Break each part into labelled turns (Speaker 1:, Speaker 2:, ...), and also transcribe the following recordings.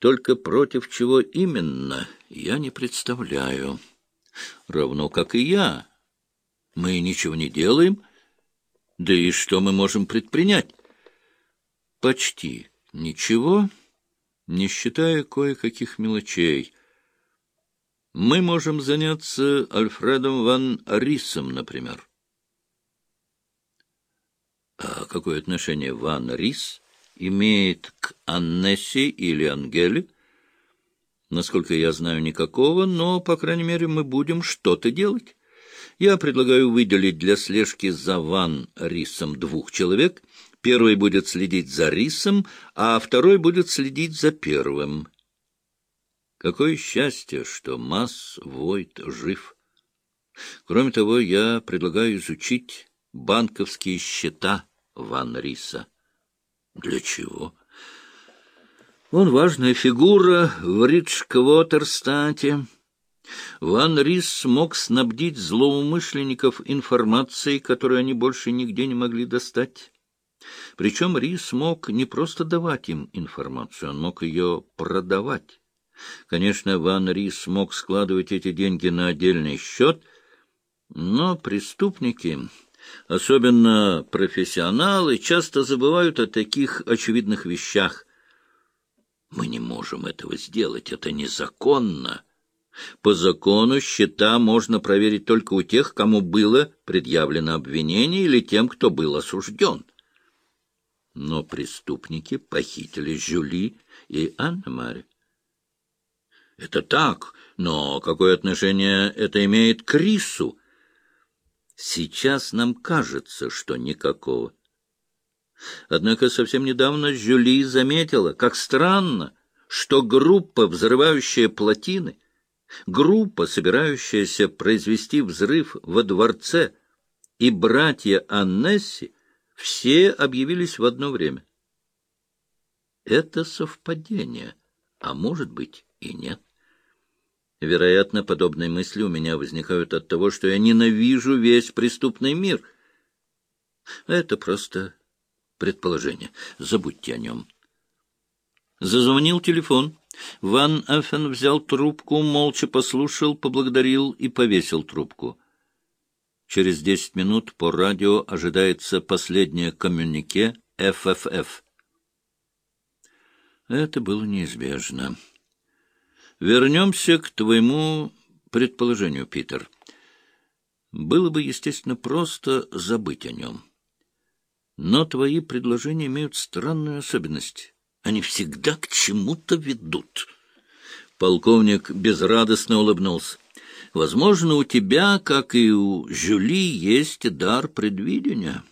Speaker 1: Только против чего именно, я не представляю. Равно как и я. Мы ничего не делаем. Да и что мы можем предпринять? Почти ничего, не считая кое-каких мелочей. Мы можем заняться Альфредом ван Рисом, например. А какое отношение ван Рис имеет к Аннессе или Ангеле? Насколько я знаю, никакого, но, по крайней мере, мы будем что-то делать. Я предлагаю выделить для слежки за Ван Рисом двух человек. Первый будет следить за Рисом, а второй будет следить за первым. Какое счастье, что Масс Войт жив. Кроме того, я предлагаю изучить банковские счета Ван Риса. Для чего? Он важная фигура в Ридж-Квотерстате. Ван Рис смог снабдить злоумышленников информацией, которую они больше нигде не могли достать. Причем Рис мог не просто давать им информацию, он мог ее продавать. Конечно, Ван Рис мог складывать эти деньги на отдельный счет, но преступники Особенно профессионалы часто забывают о таких очевидных вещах. Мы не можем этого сделать, это незаконно. По закону счета можно проверить только у тех, кому было предъявлено обвинение или тем, кто был осужден. Но преступники похитили Жюли и Анна-Мари. Это так, но какое отношение это имеет к Рису? Сейчас нам кажется, что никакого. Однако совсем недавно Жюли заметила, как странно, что группа, взрывающая плотины, группа, собирающаяся произвести взрыв во дворце, и братья Аннесси все объявились в одно время. Это совпадение, а может быть и нет. Вероятно, подобные мысли у меня возникают от того, что я ненавижу весь преступный мир. Это просто предположение. Забудьте о нем. Зазвонил телефон. Ван Эффен взял трубку, молча послушал, поблагодарил и повесил трубку. Через десять минут по радио ожидается последнее коммюнике ФФФ. Это было неизбежно. Вернемся к твоему предположению, Питер. Было бы, естественно, просто забыть о нем. Но твои предложения имеют странную особенность. Они всегда к чему-то ведут. Полковник безрадостно улыбнулся. Возможно, у тебя, как и у Жюли, есть дар предвидения.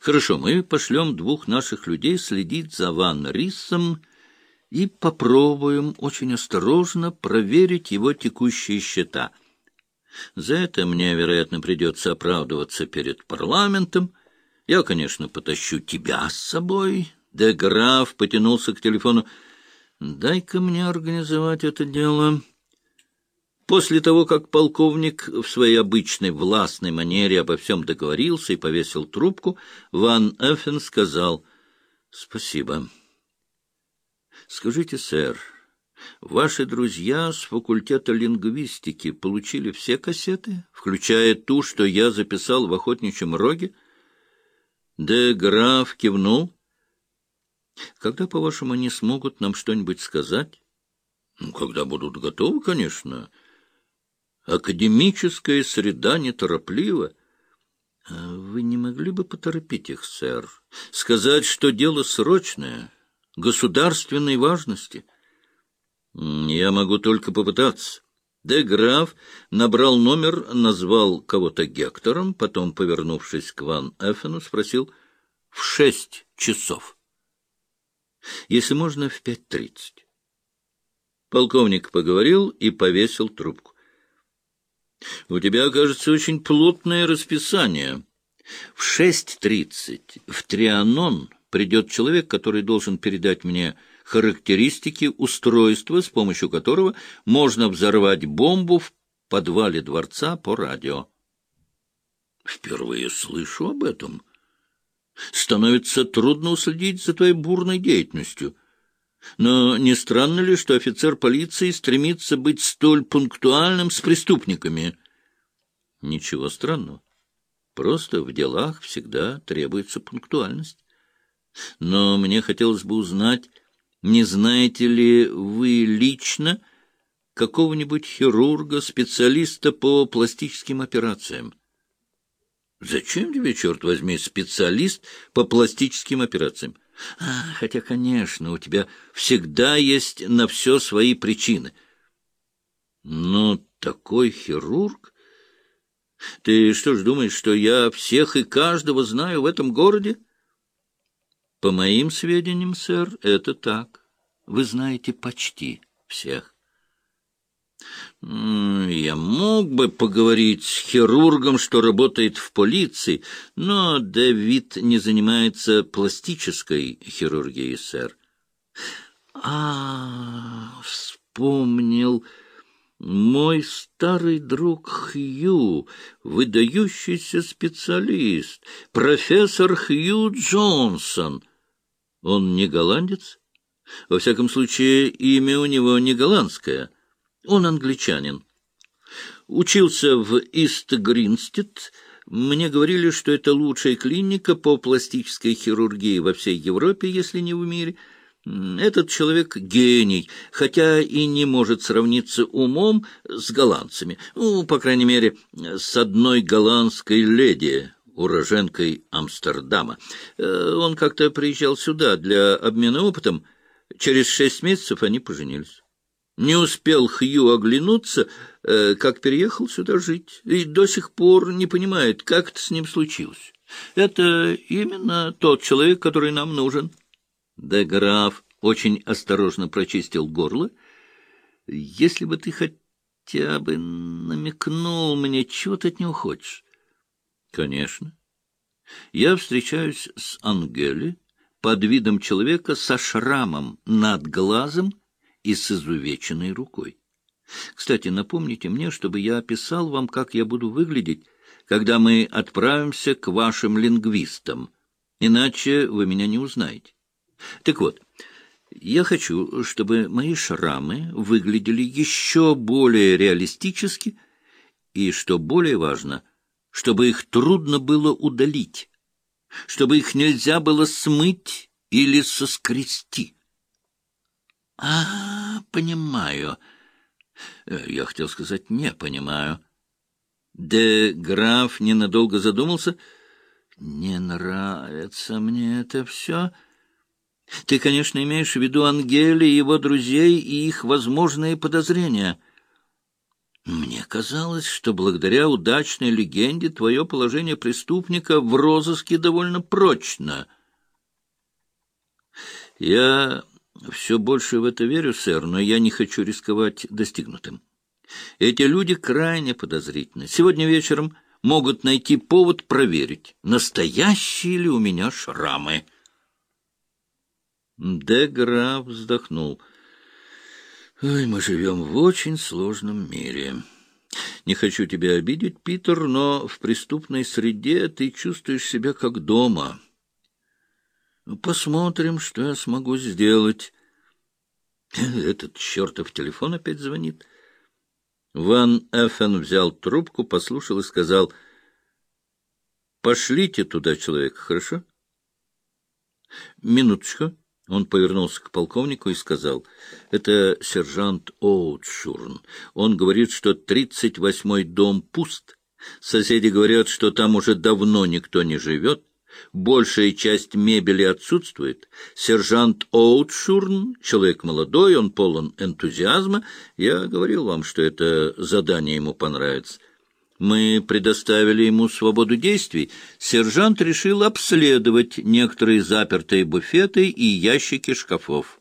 Speaker 1: Хорошо, мы пошлем двух наших людей следить за Ван Рисом и попробуем очень осторожно проверить его текущие счета. За это мне, вероятно, придется оправдываться перед парламентом. Я, конечно, потащу тебя с собой. Де граф потянулся к телефону. «Дай-ка мне организовать это дело». После того, как полковник в своей обычной властной манере обо всем договорился и повесил трубку, Ван Эффен сказал «Спасибо». Скажите, сэр, ваши друзья с факультета лингвистики получили все кассеты, включая ту, что я записал в охотничьем роге? Де граф кивнул. Когда, по-вашему, они смогут нам что-нибудь сказать? Ну, когда будут готовы, конечно. Академическая среда нетороплива. Вы не могли бы поторопить их, сэр? Сказать, что дело срочное — государственной важности. Я могу только попытаться. Де Граф набрал номер, назвал кого-то Гектором, потом, повернувшись к Ван Эффену, спросил «в шесть часов». Если можно, в пять тридцать. Полковник поговорил и повесил трубку. — У тебя, кажется, очень плотное расписание. В шесть тридцать в Трианон придет человек, который должен передать мне характеристики устройства, с помощью которого можно взорвать бомбу в подвале дворца по радио. Впервые слышу об этом. Становится трудно уследить за твоей бурной деятельностью. Но не странно ли, что офицер полиции стремится быть столь пунктуальным с преступниками? Ничего странного. Просто в делах всегда требуется пунктуальность. Но мне хотелось бы узнать, не знаете ли вы лично какого-нибудь хирурга, специалиста по пластическим операциям? Зачем тебе, черт возьми, специалист по пластическим операциям? А, хотя, конечно, у тебя всегда есть на все свои причины. Но такой хирург... Ты что ж думаешь, что я всех и каждого знаю в этом городе? По моим сведениям, сэр, это так. Вы знаете почти всех. Я мог бы поговорить с хирургом, что работает в полиции, но Дэвид не занимается пластической хирургией, сэр. А, вспомнил мой старый друг Хью, выдающийся специалист, профессор Хью Джонсон. Он не голландец? Во всяком случае, имя у него не голландское — он англичанин. Учился в Ист-Гринстед. Мне говорили, что это лучшая клиника по пластической хирургии во всей Европе, если не в мире. Этот человек гений, хотя и не может сравниться умом с голландцами. Ну, по крайней мере, с одной голландской леди, уроженкой Амстердама. Э, он как-то приезжал сюда для обмена опытом. Через шесть месяцев они поженились. Не успел Хью оглянуться, э, как переехал сюда жить, и до сих пор не понимает, как это с ним случилось. Это именно тот человек, который нам нужен. Де граф очень осторожно прочистил горло. Если бы ты хотя бы намекнул мне, чего ты от него хочешь. Конечно. Я встречаюсь с Ангели под видом человека со шрамом над глазом и с изувеченной рукой. Кстати, напомните мне, чтобы я описал вам, как я буду выглядеть, когда мы отправимся к вашим лингвистам, иначе вы меня не узнаете. Так вот, я хочу, чтобы мои шрамы выглядели еще более реалистически, и, что более важно, чтобы их трудно было удалить, чтобы их нельзя было смыть или соскрести. А, понимаю. Э, я хотел сказать «не понимаю». Де граф ненадолго задумался. «Не нравится мне это все». Ты, конечно, имеешь в виду Ангели, его друзей и их возможные подозрения. Мне казалось, что благодаря удачной легенде твое положение преступника в розыске довольно прочно. Я все больше в это верю, сэр, но я не хочу рисковать достигнутым. Эти люди крайне подозрительны. Сегодня вечером могут найти повод проверить, настоящие ли у меня шрамы. Де Граф вздохнул. «Ой, мы живем в очень сложном мире. Не хочу тебя обидеть, Питер, но в преступной среде ты чувствуешь себя как дома». Посмотрим, что я смогу сделать. Этот чертов телефон опять звонит. Ван Эффен взял трубку, послушал и сказал, «Пошлите туда человека, хорошо?» «Минуточку». Он повернулся к полковнику и сказал, «Это сержант Оутшурн. Он говорит, что тридцать восьмой дом пуст. Соседи говорят, что там уже давно никто не живет. Большая часть мебели отсутствует. Сержант Оутшурн, человек молодой, он полон энтузиазма. Я говорил вам, что это задание ему понравится. Мы предоставили ему свободу действий. Сержант решил обследовать некоторые запертые буфеты и ящики шкафов.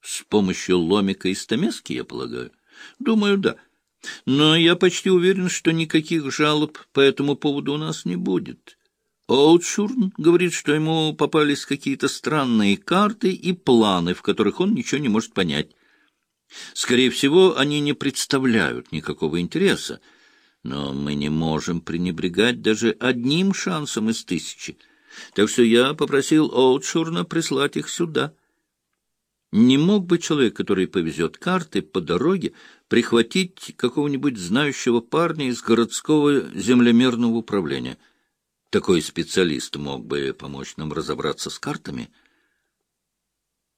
Speaker 1: С помощью ломика и стамески, я полагаю? Думаю, да. Но я почти уверен, что никаких жалоб по этому поводу у нас не будет. Оутшурн говорит, что ему попались какие-то странные карты и планы, в которых он ничего не может понять. Скорее всего, они не представляют никакого интереса, но мы не можем пренебрегать даже одним шансом из тысячи. Так что я попросил Оутшурна прислать их сюда. Не мог бы человек, который повезет карты по дороге, прихватить какого-нибудь знающего парня из городского землемерного управления? Такой специалист мог бы помочь нам разобраться с картами —